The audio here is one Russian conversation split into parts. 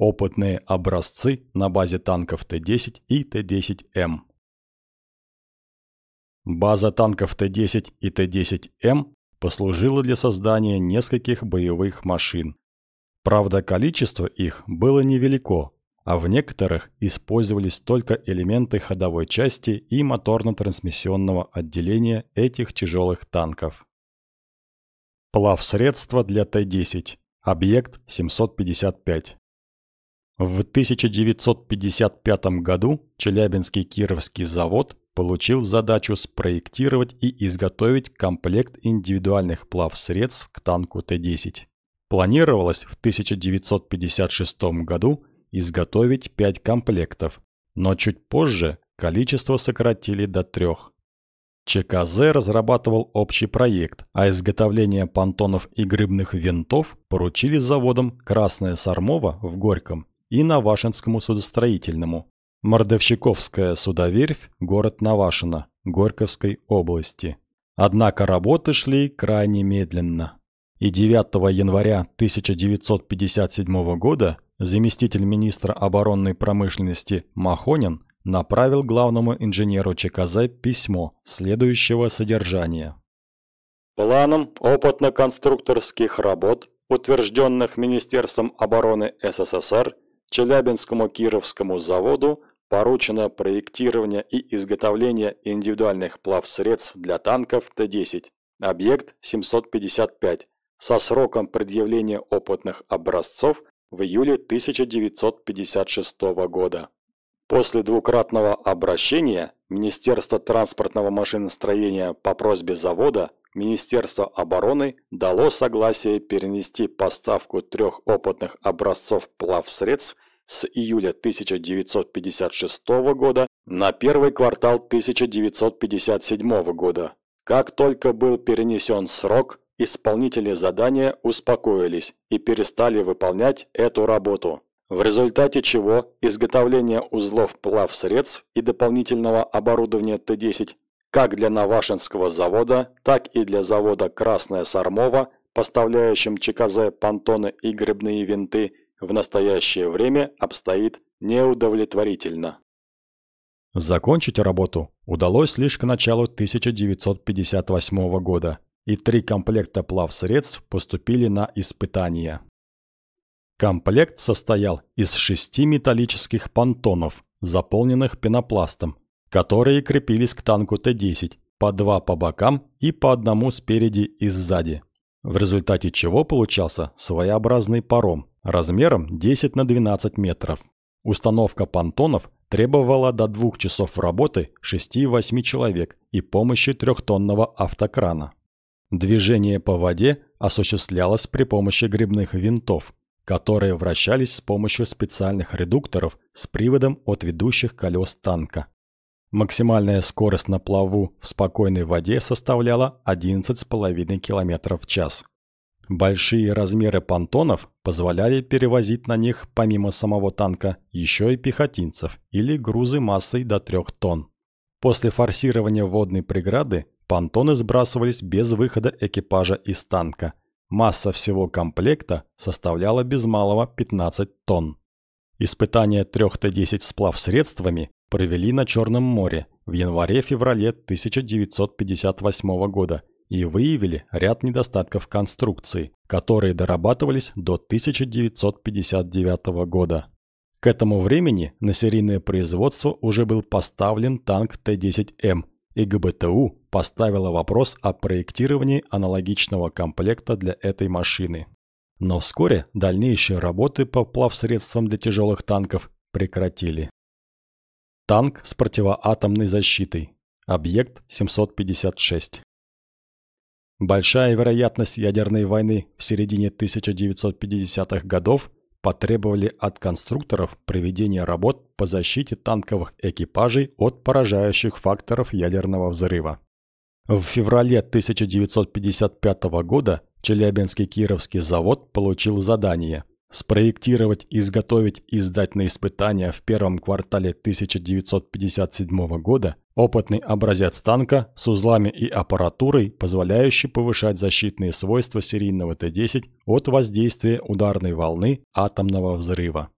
Опытные образцы на базе танков Т-10 и Т-10М. База танков Т-10 и Т-10М послужила для создания нескольких боевых машин. Правда, количество их было невелико, а в некоторых использовались только элементы ходовой части и моторно-трансмиссионного отделения этих тяжелых танков. Плавсредство для Т-10. Объект 755. В 1955 году Челябинский Кировский завод получил задачу спроектировать и изготовить комплект индивидуальных плавсредств к танку Т-10. Планировалось в 1956 году изготовить 5 комплектов, но чуть позже количество сократили до трех. ЧКЗ разрабатывал общий проект, а изготовление понтонов и грыбных винтов поручили заводам «Красная Сармова» в Горьком и Навашинскому судостроительному. Мордовщиковская судоверфь, город Навашино, Горьковской области. Однако работы шли крайне медленно. И 9 января 1957 года заместитель министра оборонной промышленности Махонин направил главному инженеру ЧКЗ письмо следующего содержания. Планом опытно-конструкторских работ, утвержденных Министерством обороны СССР, Челябинскому Кировскому заводу поручено проектирование и изготовление индивидуальных плавсредств для танков Т-10, объект 755, со сроком предъявления опытных образцов в июле 1956 года. После двукратного обращения Министерство транспортного машиностроения по просьбе завода Министерство обороны дало согласие перенести поставку трех опытных образцов плавсредств с июля 1956 года на первый квартал 1957 года. Как только был перенесен срок, исполнители задания успокоились и перестали выполнять эту работу, в результате чего изготовление узлов плавсредств и дополнительного оборудования Т-10 как для Навашинского завода, так и для завода «Красная Сармова», поставляющим ЧКЗ понтоны и грибные винты, в настоящее время обстоит неудовлетворительно. Закончить работу удалось лишь к началу 1958 года, и три комплекта плавсредств поступили на испытания. Комплект состоял из шести металлических понтонов, заполненных пенопластом, которые крепились к танку Т-10, по два по бокам и по одному спереди и сзади. В результате чего получался своеобразный паром, размером 10 на 12 метров. Установка понтонов требовала до двух часов работы 6-8 человек и помощи трехтонного автокрана. Движение по воде осуществлялось при помощи грибных винтов, которые вращались с помощью специальных редукторов с приводом от ведущих колес танка. Максимальная скорость на плаву в спокойной воде составляла 11,5 км в час. Большие размеры понтонов позволяли перевозить на них, помимо самого танка, еще и пехотинцев или грузы массой до 3 тонн. После форсирования водной преграды понтоны сбрасывались без выхода экипажа из танка. Масса всего комплекта составляла без малого 15 тонн. Испытания 3Т-10 сплав средствами провели на Черном море в январе-феврале 1958 года и выявили ряд недостатков конструкции, которые дорабатывались до 1959 года. К этому времени на серийное производство уже был поставлен танк Т-10М, и ГБТУ поставила вопрос о проектировании аналогичного комплекта для этой машины. Но вскоре дальнейшие работы по плавсредствам для тяжелых танков прекратили. Танк с противоатомной защитой. Объект 756. Большая вероятность ядерной войны в середине 1950-х годов потребовали от конструкторов проведения работ по защите танковых экипажей от поражающих факторов ядерного взрыва. В феврале 1955 года Челябинский Кировский завод получил задание Спроектировать, изготовить и сдать на испытания в первом квартале 1957 года опытный образец танка с узлами и аппаратурой, позволяющий повышать защитные свойства серийного Т-10 от воздействия ударной волны атомного взрыва.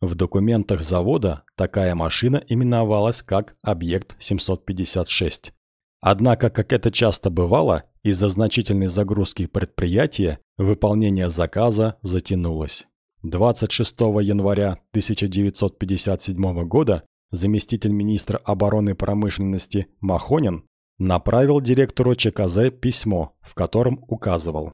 В документах завода такая машина именовалась как «Объект 756». Однако, как это часто бывало, из-за значительной загрузки предприятия выполнение заказа затянулось. 26 января 1957 года заместитель министра обороны промышленности Махонин направил директору ЧКЗ письмо, в котором указывал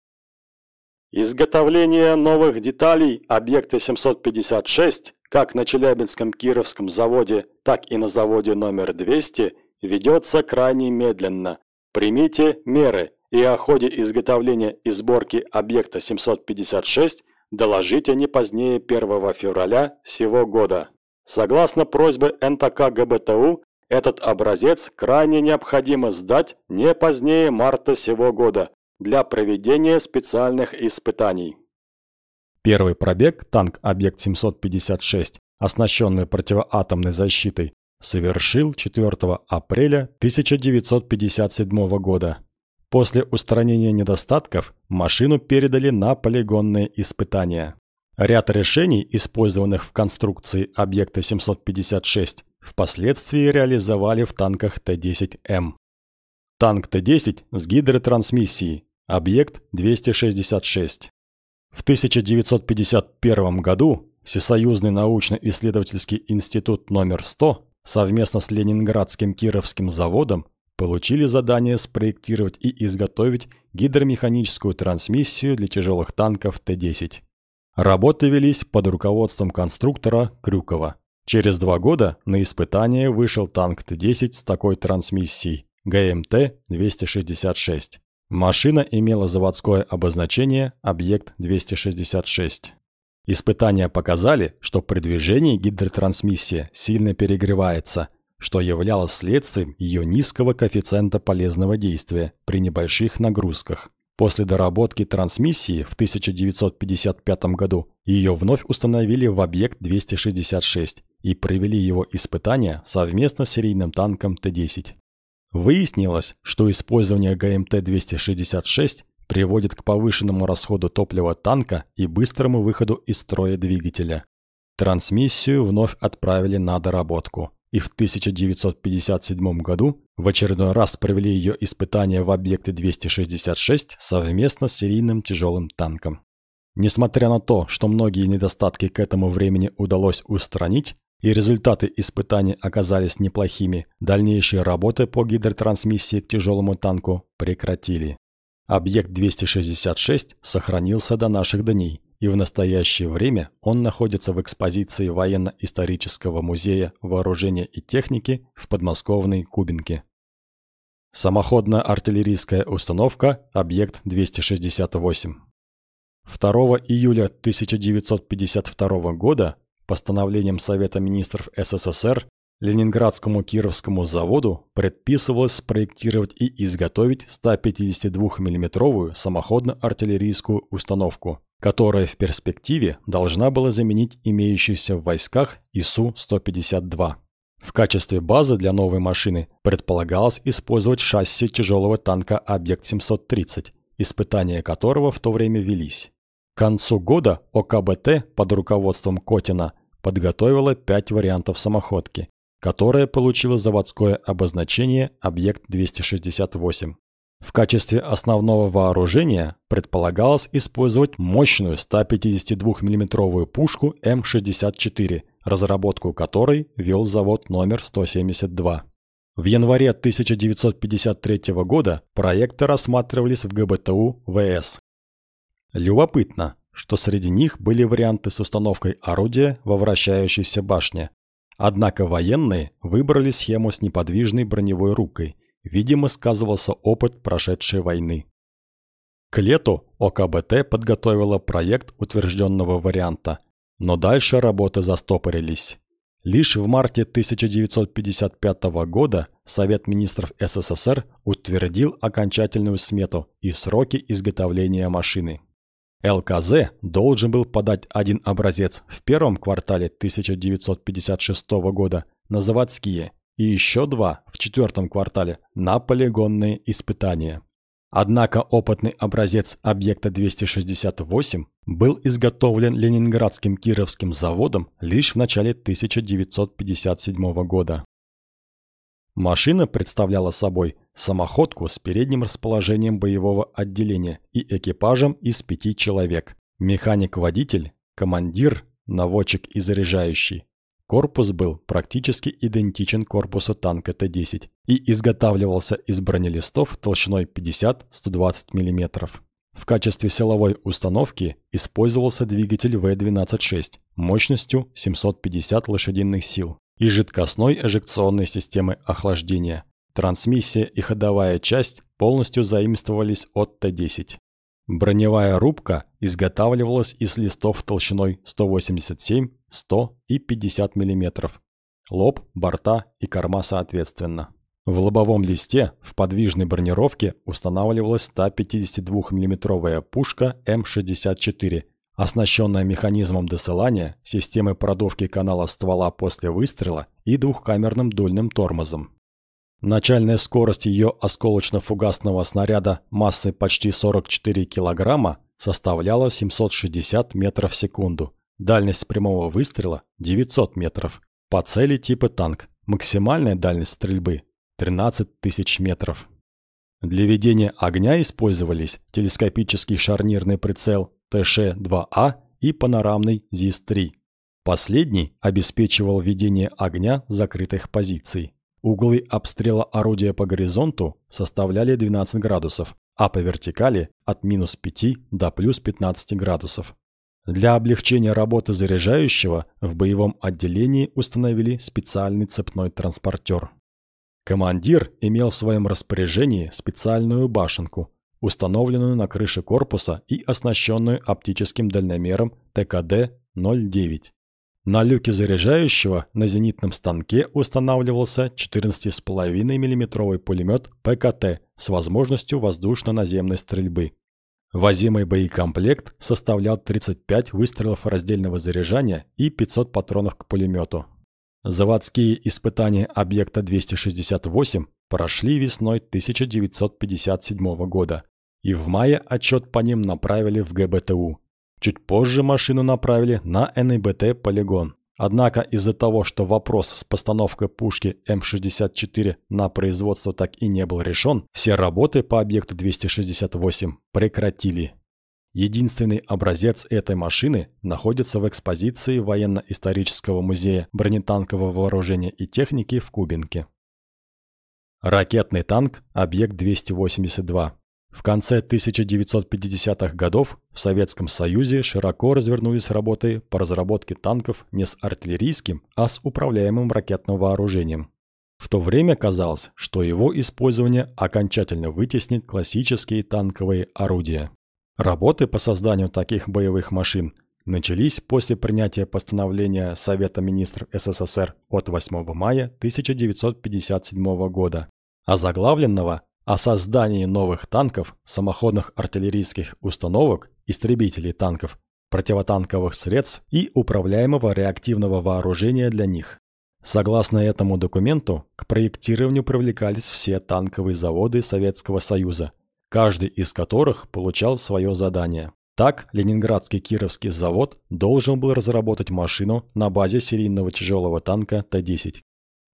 Изготовление новых деталей объекта 756 как на Челябинском Кировском заводе, так и на заводе номер 200 ведется крайне медленно. Примите меры и о ходе изготовления и сборки объекта 756 доложите не позднее 1 февраля сего года. Согласно просьбе НТК ГБТУ, этот образец крайне необходимо сдать не позднее марта сего года для проведения специальных испытаний. Первый пробег танк Объект 756, оснащенный противоатомной защитой, совершил 4 апреля 1957 года. После устранения недостатков машину передали на полигонные испытания. Ряд решений, использованных в конструкции объекта 756, впоследствии реализовали в танках Т-10М. Танк Т-10 с гидротрансмиссией, объект 266. В 1951 году Всесоюзный научно-исследовательский институт номер 100 совместно с Ленинградским Кировским заводом получили задание спроектировать и изготовить гидромеханическую трансмиссию для тяжелых танков Т-10. Работы велись под руководством конструктора Крюкова. Через два года на испытание вышел танк Т-10 с такой трансмиссией ГМТ-266. Машина имела заводское обозначение «Объект-266». Испытания показали, что при движении гидротрансмиссия сильно перегревается, что являлось следствием ее низкого коэффициента полезного действия при небольших нагрузках. После доработки трансмиссии в 1955 году ее вновь установили в объект 266 и провели его испытания совместно с серийным танком Т-10. Выяснилось, что использование ГМТ-266 приводит к повышенному расходу топлива танка и быстрому выходу из строя двигателя. Трансмиссию вновь отправили на доработку, и в 1957 году в очередной раз провели ее испытания в объекте 266 совместно с серийным тяжелым танком. Несмотря на то, что многие недостатки к этому времени удалось устранить, и результаты испытаний оказались неплохими, дальнейшие работы по гидротрансмиссии к тяжелому танку прекратили. Объект 266 сохранился до наших дней, и в настоящее время он находится в экспозиции военно-исторического музея вооружения и техники в подмосковной Кубинке. Самоходная артиллерийская установка «Объект 268». 2 июля 1952 года постановлением Совета министров СССР Ленинградскому Кировскому заводу предписывалось спроектировать и изготовить 152 миллиметровую самоходно-артиллерийскую установку, которая в перспективе должна была заменить имеющуюся в войсках ИСУ-152. В качестве базы для новой машины предполагалось использовать шасси тяжелого танка Объект-730, испытания которого в то время велись. К концу года ОКБТ под руководством Котина подготовила пять вариантов самоходки, которая получила заводское обозначение «Объект-268». В качестве основного вооружения предполагалось использовать мощную 152 миллиметровую пушку М64, разработку которой вел завод номер 172. В январе 1953 года проекты рассматривались в ГБТУ ВС. Любопытно, что среди них были варианты с установкой орудия во вращающейся башне, Однако военные выбрали схему с неподвижной броневой рукой. Видимо, сказывался опыт прошедшей войны. К лету ОКБТ подготовила проект утвержденного варианта, но дальше работы застопорились. Лишь в марте 1955 года Совет министров СССР утвердил окончательную смету и сроки изготовления машины. ЛКЗ должен был подать один образец в первом квартале 1956 года на заводские и еще два в четвертом квартале на полигонные испытания. Однако опытный образец объекта 268 был изготовлен Ленинградским Кировским заводом лишь в начале 1957 года. Машина представляла собой самоходку с передним расположением боевого отделения и экипажем из пяти человек. Механик-водитель, командир, наводчик и заряжающий. Корпус был практически идентичен корпусу танка Т-10 и изготавливался из бронелистов толщиной 50-120 мм. В качестве силовой установки использовался двигатель В-12.6 мощностью 750 лошадиных сил и жидкостной эжекционной системы охлаждения. Трансмиссия и ходовая часть полностью заимствовались от Т-10. Броневая рубка изготавливалась из листов толщиной 187, 100 и 50 мм. Лоб, борта и корма соответственно. В лобовом листе в подвижной бронировке устанавливалась 152 миллиметровая пушка М64, оснащенная механизмом досылания, системой продувки канала ствола после выстрела и двухкамерным дульным тормозом. Начальная скорость ее осколочно-фугасного снаряда массой почти 44 килограмма составляла 760 метров в секунду. Дальность прямого выстрела – 900 метров. По цели типа танк. Максимальная дальность стрельбы – 13 тысяч метров. Для ведения огня использовались телескопический шарнирный прицел ТШ-2А и панорамный ЗИС-3. Последний обеспечивал ведение огня закрытых позиций. Углы обстрела орудия по горизонту составляли 12 градусов, а по вертикали от минус 5 до плюс 15 градусов. Для облегчения работы заряжающего в боевом отделении установили специальный цепной транспортер. Командир имел в своем распоряжении специальную башенку, установленную на крыше корпуса и оснащенную оптическим дальномером ТКД-09. На люке заряжающего на зенитном станке устанавливался 14,5 мм пулемет ПКТ с возможностью воздушно-наземной стрельбы. Возимый боекомплект составлял 35 выстрелов раздельного заряжания и 500 патронов к пулемету. Заводские испытания объекта 268 прошли весной 1957 года, и в мае отчет по ним направили в ГБТУ. Чуть позже машину направили на НИБТ-полигон. Однако из-за того, что вопрос с постановкой пушки М64 на производство так и не был решен, все работы по объекту 268 прекратили. Единственный образец этой машины находится в экспозиции Военно-исторического музея бронетанкового вооружения и техники в Кубинке. Ракетный танк «Объект 282» В конце 1950-х годов в Советском Союзе широко развернулись работы по разработке танков не с артиллерийским, а с управляемым ракетным вооружением. В то время казалось, что его использование окончательно вытеснит классические танковые орудия. Работы по созданию таких боевых машин начались после принятия постановления Совета министров СССР от 8 мая 1957 года, озаглавленного о создании новых танков, самоходных артиллерийских установок, истребителей танков, противотанковых средств и управляемого реактивного вооружения для них. Согласно этому документу, к проектированию привлекались все танковые заводы Советского Союза, каждый из которых получал свое задание. Так, Ленинградский Кировский завод должен был разработать машину на базе серийного тяжелого танка Т-10.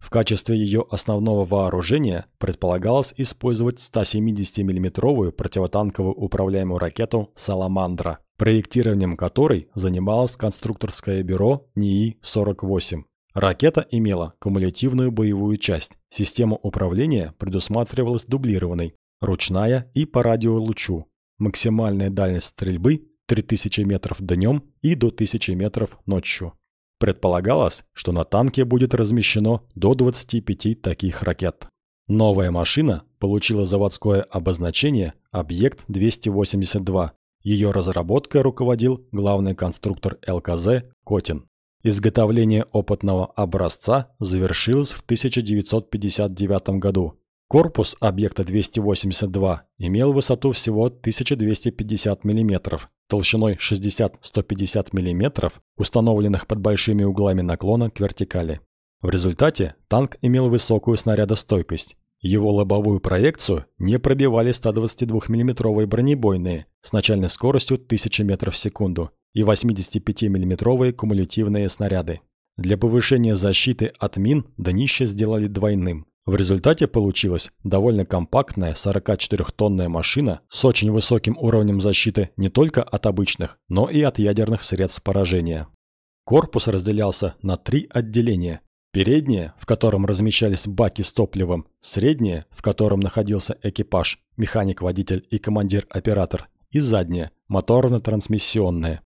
В качестве ее основного вооружения предполагалось использовать 170 миллиметровую противотанковую управляемую ракету «Саламандра», проектированием которой занималось конструкторское бюро НИИ-48. Ракета имела кумулятивную боевую часть. Система управления предусматривалась дублированной, ручная и по радиолучу. Максимальная дальность стрельбы 3000 метров днем и до 1000 метров ночью. Предполагалось, что на танке будет размещено до 25 таких ракет. Новая машина получила заводское обозначение «Объект-282». Ее разработкой руководил главный конструктор ЛКЗ Котин. Изготовление опытного образца завершилось в 1959 году. Корпус объекта 282 имел высоту всего 1250 мм, толщиной 60-150 мм, установленных под большими углами наклона к вертикали. В результате танк имел высокую снарядостойкость. Его лобовую проекцию не пробивали 122 миллиметровые бронебойные с начальной скоростью 1000 метров в секунду и 85 миллиметровые кумулятивные снаряды. Для повышения защиты от мин днище сделали двойным. В результате получилась довольно компактная 44-тонная машина с очень высоким уровнем защиты не только от обычных, но и от ядерных средств поражения. Корпус разделялся на три отделения. Переднее, в котором размещались баки с топливом, среднее, в котором находился экипаж, механик-водитель и командир-оператор, и заднее, моторно-трансмиссионное.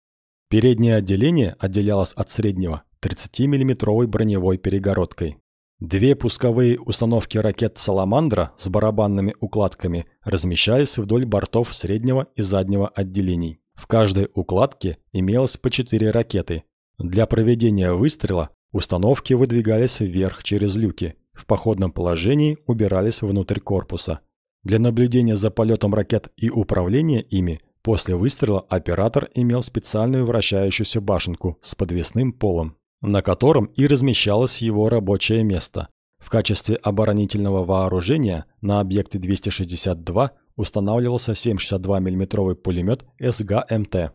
Переднее отделение отделялось от среднего 30-миллиметровой броневой перегородкой. Две пусковые установки ракет «Саламандра» с барабанными укладками размещались вдоль бортов среднего и заднего отделений. В каждой укладке имелось по четыре ракеты. Для проведения выстрела установки выдвигались вверх через люки, в походном положении убирались внутрь корпуса. Для наблюдения за полетом ракет и управления ими после выстрела оператор имел специальную вращающуюся башенку с подвесным полом на котором и размещалось его рабочее место. В качестве оборонительного вооружения на объекте 262 устанавливался 7,62 мм пулемет СГ-МТ.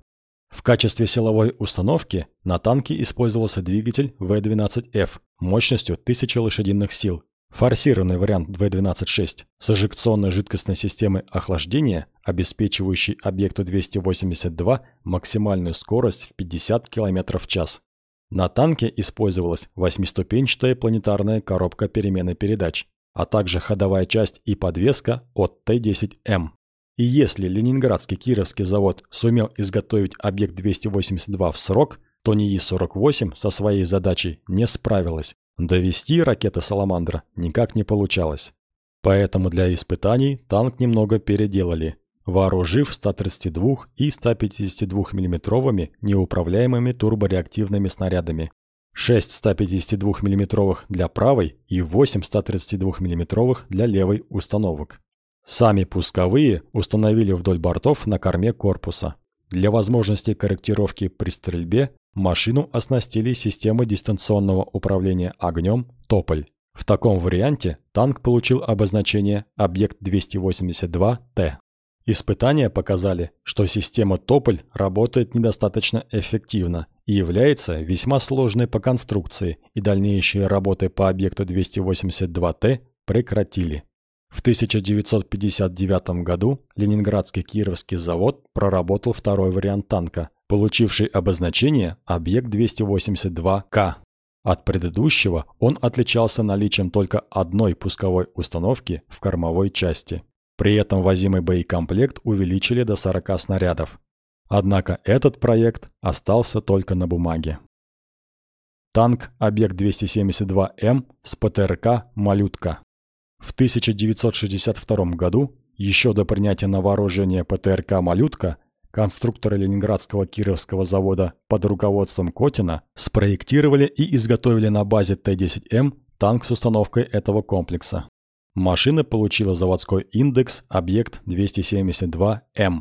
В качестве силовой установки на танке использовался двигатель В-12Ф мощностью 1000 лошадиных сил, форсированный вариант В-12-6 с эжекционной жидкостной системой охлаждения, обеспечивающей объекту 282 максимальную скорость в 50 км в час. На танке использовалась восьмиступенчатая планетарная коробка перемены передач, а также ходовая часть и подвеска от Т-10М. И если Ленинградский Кировский завод сумел изготовить объект 282 в срок, то НИИ-48 со своей задачей не справилась. Довести ракеты «Саламандра» никак не получалось. Поэтому для испытаний танк немного переделали, вооружив 132 и 152 миллиметровыми неуправляемыми турбореактивными снарядами. 6 152 миллиметровых для правой и 8 132 миллиметровых для левой установок. Сами пусковые установили вдоль бортов на корме корпуса. Для возможности корректировки при стрельбе машину оснастили системой дистанционного управления огнем «Тополь». В таком варианте танк получил обозначение «Объект 282Т». Испытания показали, что система Тополь работает недостаточно эффективно и является весьма сложной по конструкции, и дальнейшие работы по объекту 282Т прекратили. В 1959 году Ленинградский Кировский завод проработал второй вариант танка, получивший обозначение объект 282К. От предыдущего он отличался наличием только одной пусковой установки в кормовой части. При этом возимый боекомплект увеличили до 40 снарядов. Однако этот проект остался только на бумаге. Танк Объект-272М с ПТРК «Малютка». В 1962 году, еще до принятия на вооружение ПТРК «Малютка», конструкторы Ленинградского Кировского завода под руководством Котина спроектировали и изготовили на базе Т-10М танк с установкой этого комплекса. Машина получила заводской индекс объект 272М.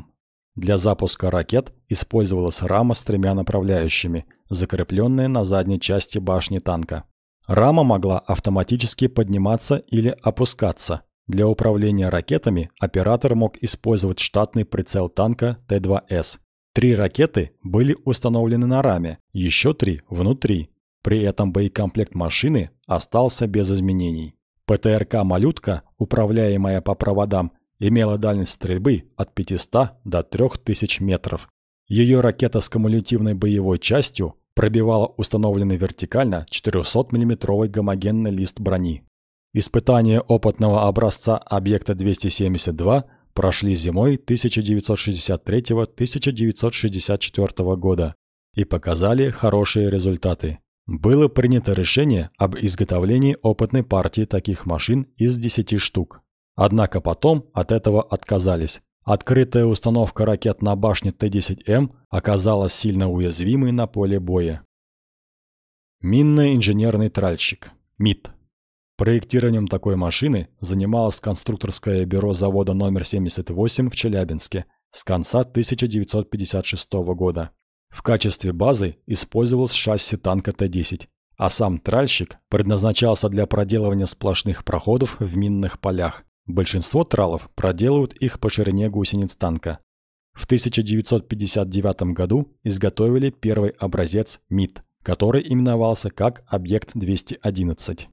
Для запуска ракет использовалась рама с тремя направляющими, закрепленная на задней части башни танка. Рама могла автоматически подниматься или опускаться. Для управления ракетами оператор мог использовать штатный прицел танка Т-2С. Три ракеты были установлены на раме, еще три внутри. При этом боекомплект машины остался без изменений. ПТРК «Малютка», управляемая по проводам, имела дальность стрельбы от 500 до 3000 метров. Ее ракета с кумулятивной боевой частью пробивала установленный вертикально 400 миллиметровый гомогенный лист брони. Испытания опытного образца объекта 272 прошли зимой 1963-1964 года и показали хорошие результаты. Было принято решение об изготовлении опытной партии таких машин из 10 штук. Однако потом от этого отказались. Открытая установка ракет на башне Т-10М оказалась сильно уязвимой на поле боя. Минно-инженерный тральщик. МИТ. Проектированием такой машины занималось конструкторское бюро завода номер 78 в Челябинске с конца 1956 года. В качестве базы использовалось шасси танка Т-10, а сам тральщик предназначался для проделывания сплошных проходов в минных полях. Большинство тралов проделывают их по ширине гусениц танка. В 1959 году изготовили первый образец МИД, который именовался как Объект-211.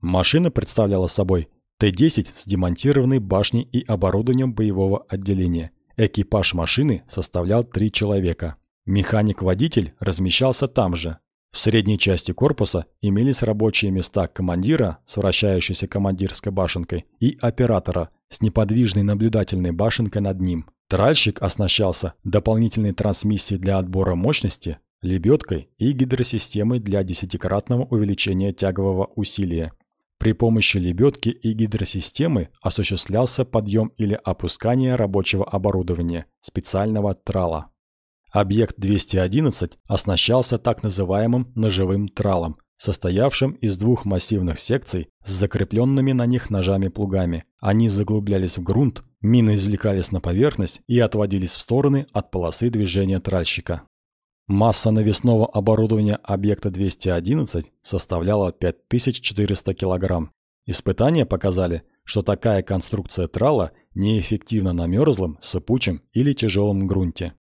Машина представляла собой Т-10 с демонтированной башней и оборудованием боевого отделения. Экипаж машины составлял три человека. Механик-водитель размещался там же. В средней части корпуса имелись рабочие места командира с вращающейся командирской башенкой и оператора с неподвижной наблюдательной башенкой над ним. Тральщик оснащался дополнительной трансмиссией для отбора мощности, лебедкой и гидросистемой для десятикратного увеличения тягового усилия. При помощи лебедки и гидросистемы осуществлялся подъем или опускание рабочего оборудования, специального трала. Объект 211 оснащался так называемым ножевым тралом, состоявшим из двух массивных секций с закрепленными на них ножами-плугами. Они заглублялись в грунт, мины извлекались на поверхность и отводились в стороны от полосы движения тральщика. Масса навесного оборудования объекта 211 составляла 5400 кг. Испытания показали, что такая конструкция трала неэффективна на мерзлом, сыпучем или тяжелом грунте.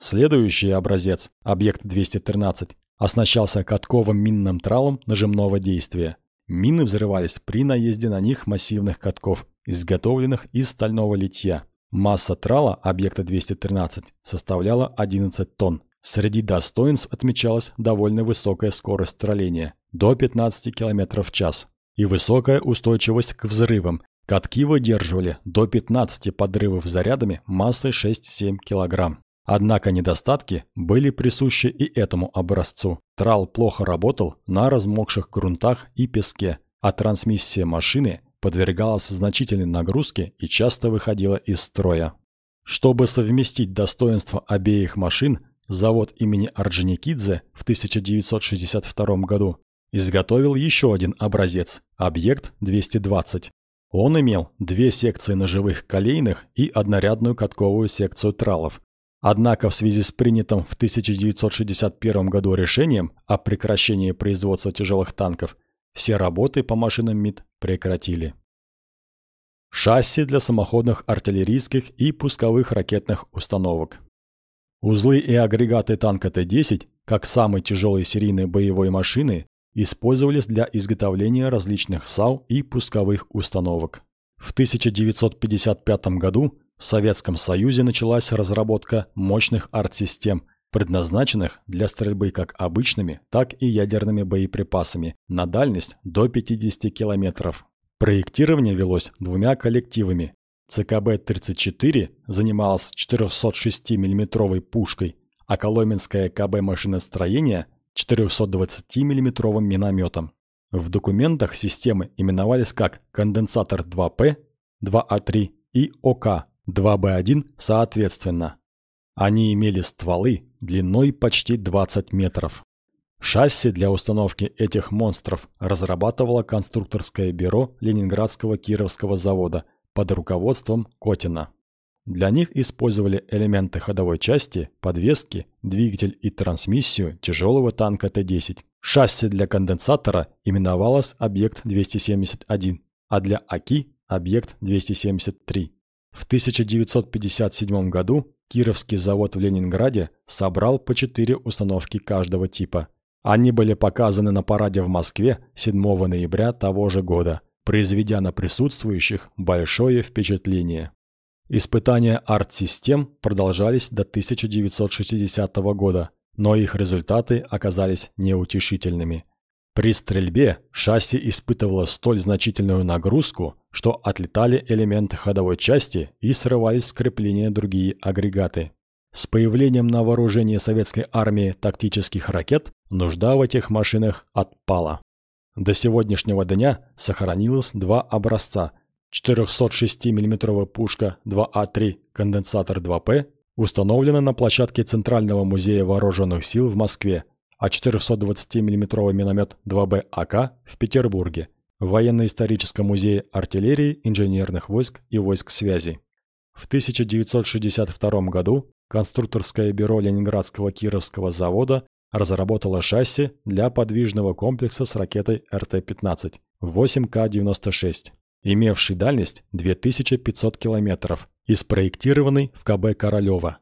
Следующий образец, объект 213, оснащался катковым минным тралом нажимного действия. Мины взрывались при наезде на них массивных катков, изготовленных из стального литья. Масса трала объекта 213 составляла 11 тонн. Среди достоинств отмечалась довольно высокая скорость тролления – до 15 км в час и высокая устойчивость к взрывам. Катки выдерживали до 15 подрывов зарядами массой 6-7 кг. Однако недостатки были присущи и этому образцу. Трал плохо работал на размокших грунтах и песке, а трансмиссия машины подвергалась значительной нагрузке и часто выходила из строя. Чтобы совместить достоинства обеих машин, завод имени Орджоникидзе в 1962 году изготовил еще один образец – объект 220. Он имел две секции ножевых колейных и однорядную катковую секцию тралов, Однако в связи с принятым в 1961 году решением о прекращении производства тяжелых танков, все работы по машинам МИД прекратили. Шасси для самоходных артиллерийских и пусковых ракетных установок. Узлы и агрегаты танка Т-10, как самой тяжелой серийной боевой машины, использовались для изготовления различных САУ и пусковых установок. В 1955 году в Советском Союзе началась разработка мощных арт-систем, предназначенных для стрельбы как обычными, так и ядерными боеприпасами на дальность до 50 километров. Проектирование велось двумя коллективами. ЦКБ-34 занималась 406 миллиметровой пушкой, а Коломенское КБ машиностроение 420 миллиметровым минометом. В документах системы именовались как конденсатор 2П, 2А3 и ОК 2Б1 соответственно. Они имели стволы длиной почти 20 метров. Шасси для установки этих монстров разрабатывало конструкторское бюро Ленинградского Кировского завода под руководством Котина. Для них использовали элементы ходовой части, подвески, двигатель и трансмиссию тяжелого танка Т-10. Шасси для конденсатора именовалось «Объект-271», а для АКИ – «Объект-273». В 1957 году Кировский завод в Ленинграде собрал по четыре установки каждого типа. Они были показаны на параде в Москве 7 ноября того же года, произведя на присутствующих большое впечатление. Испытания арт-систем продолжались до 1960 года, но их результаты оказались неутешительными. При стрельбе шасси испытывало столь значительную нагрузку, что отлетали элементы ходовой части и срывались с крепления другие агрегаты. С появлением на вооружении советской армии тактических ракет нужда в этих машинах отпала. До сегодняшнего дня сохранилось два образца 406 мм пушка 2А3 конденсатор 2П установлена на площадке Центрального музея вооруженных сил в Москве а 420 мм миномет 2Б АК в Петербурге, в Военно-историческом музее артиллерии, инженерных войск и войск связи. В 1962 году конструкторское бюро Ленинградского Кировского завода разработала шасси для подвижного комплекса с ракетой РТ-15 8К-96, имевший дальность 2500 километров и спроектированный в КБ Королёва.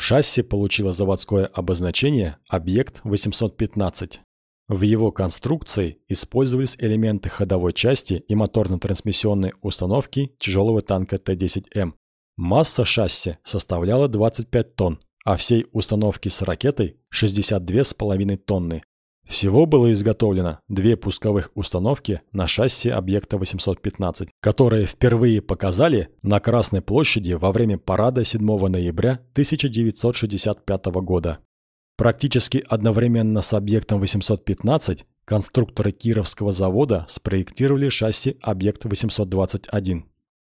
Шасси получило заводское обозначение «Объект-815». В его конструкции использовались элементы ходовой части и моторно-трансмиссионной установки тяжелого танка Т-10М. Масса шасси составляла 25 тонн, а всей установки с ракетой 62,5 тонны. Всего было изготовлено две пусковых установки на шасси объекта 815, которые впервые показали на Красной площади во время парада 7 ноября 1965 года. Практически одновременно с объектом 815 конструкторы Кировского завода спроектировали шасси объект 821.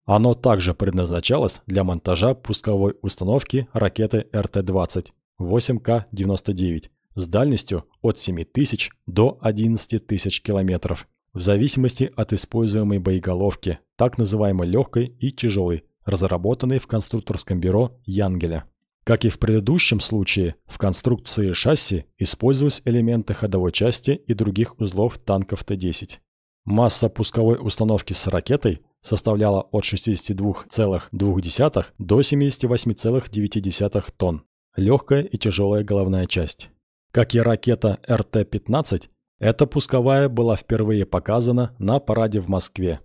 Оно также предназначалось для монтажа пусковой установки ракеты РТ-20 8К-99 с дальностью от 7000 до 11 тысяч километров, в зависимости от используемой боеголовки, так называемой легкой и тяжелой, разработанной в конструкторском бюро Янгеля. Как и в предыдущем случае, в конструкции шасси использовались элементы ходовой части и других узлов танков Т-10. Масса пусковой установки с ракетой составляла от 62,2 до 78,9 тонн. Легкая и тяжелая головная часть. Как и ракета РТ-15, эта пусковая была впервые показана на параде в Москве.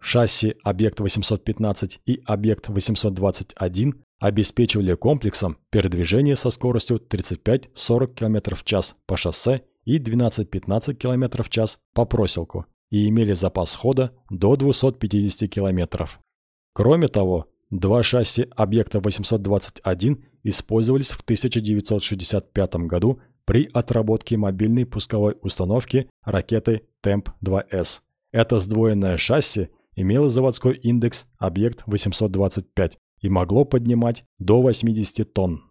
Шасси Объект-815 и Объект-821 обеспечивали комплексом передвижение со скоростью 35-40 км в час по шоссе и 12-15 км в час по проселку и имели запас хода до 250 км. Кроме того, два шасси объекта 821 использовались в 1965 году при отработке мобильной пусковой установки ракеты ТЭМП-2С. Это сдвоенное шасси имело заводской индекс объект 825 и могло поднимать до 80 тонн.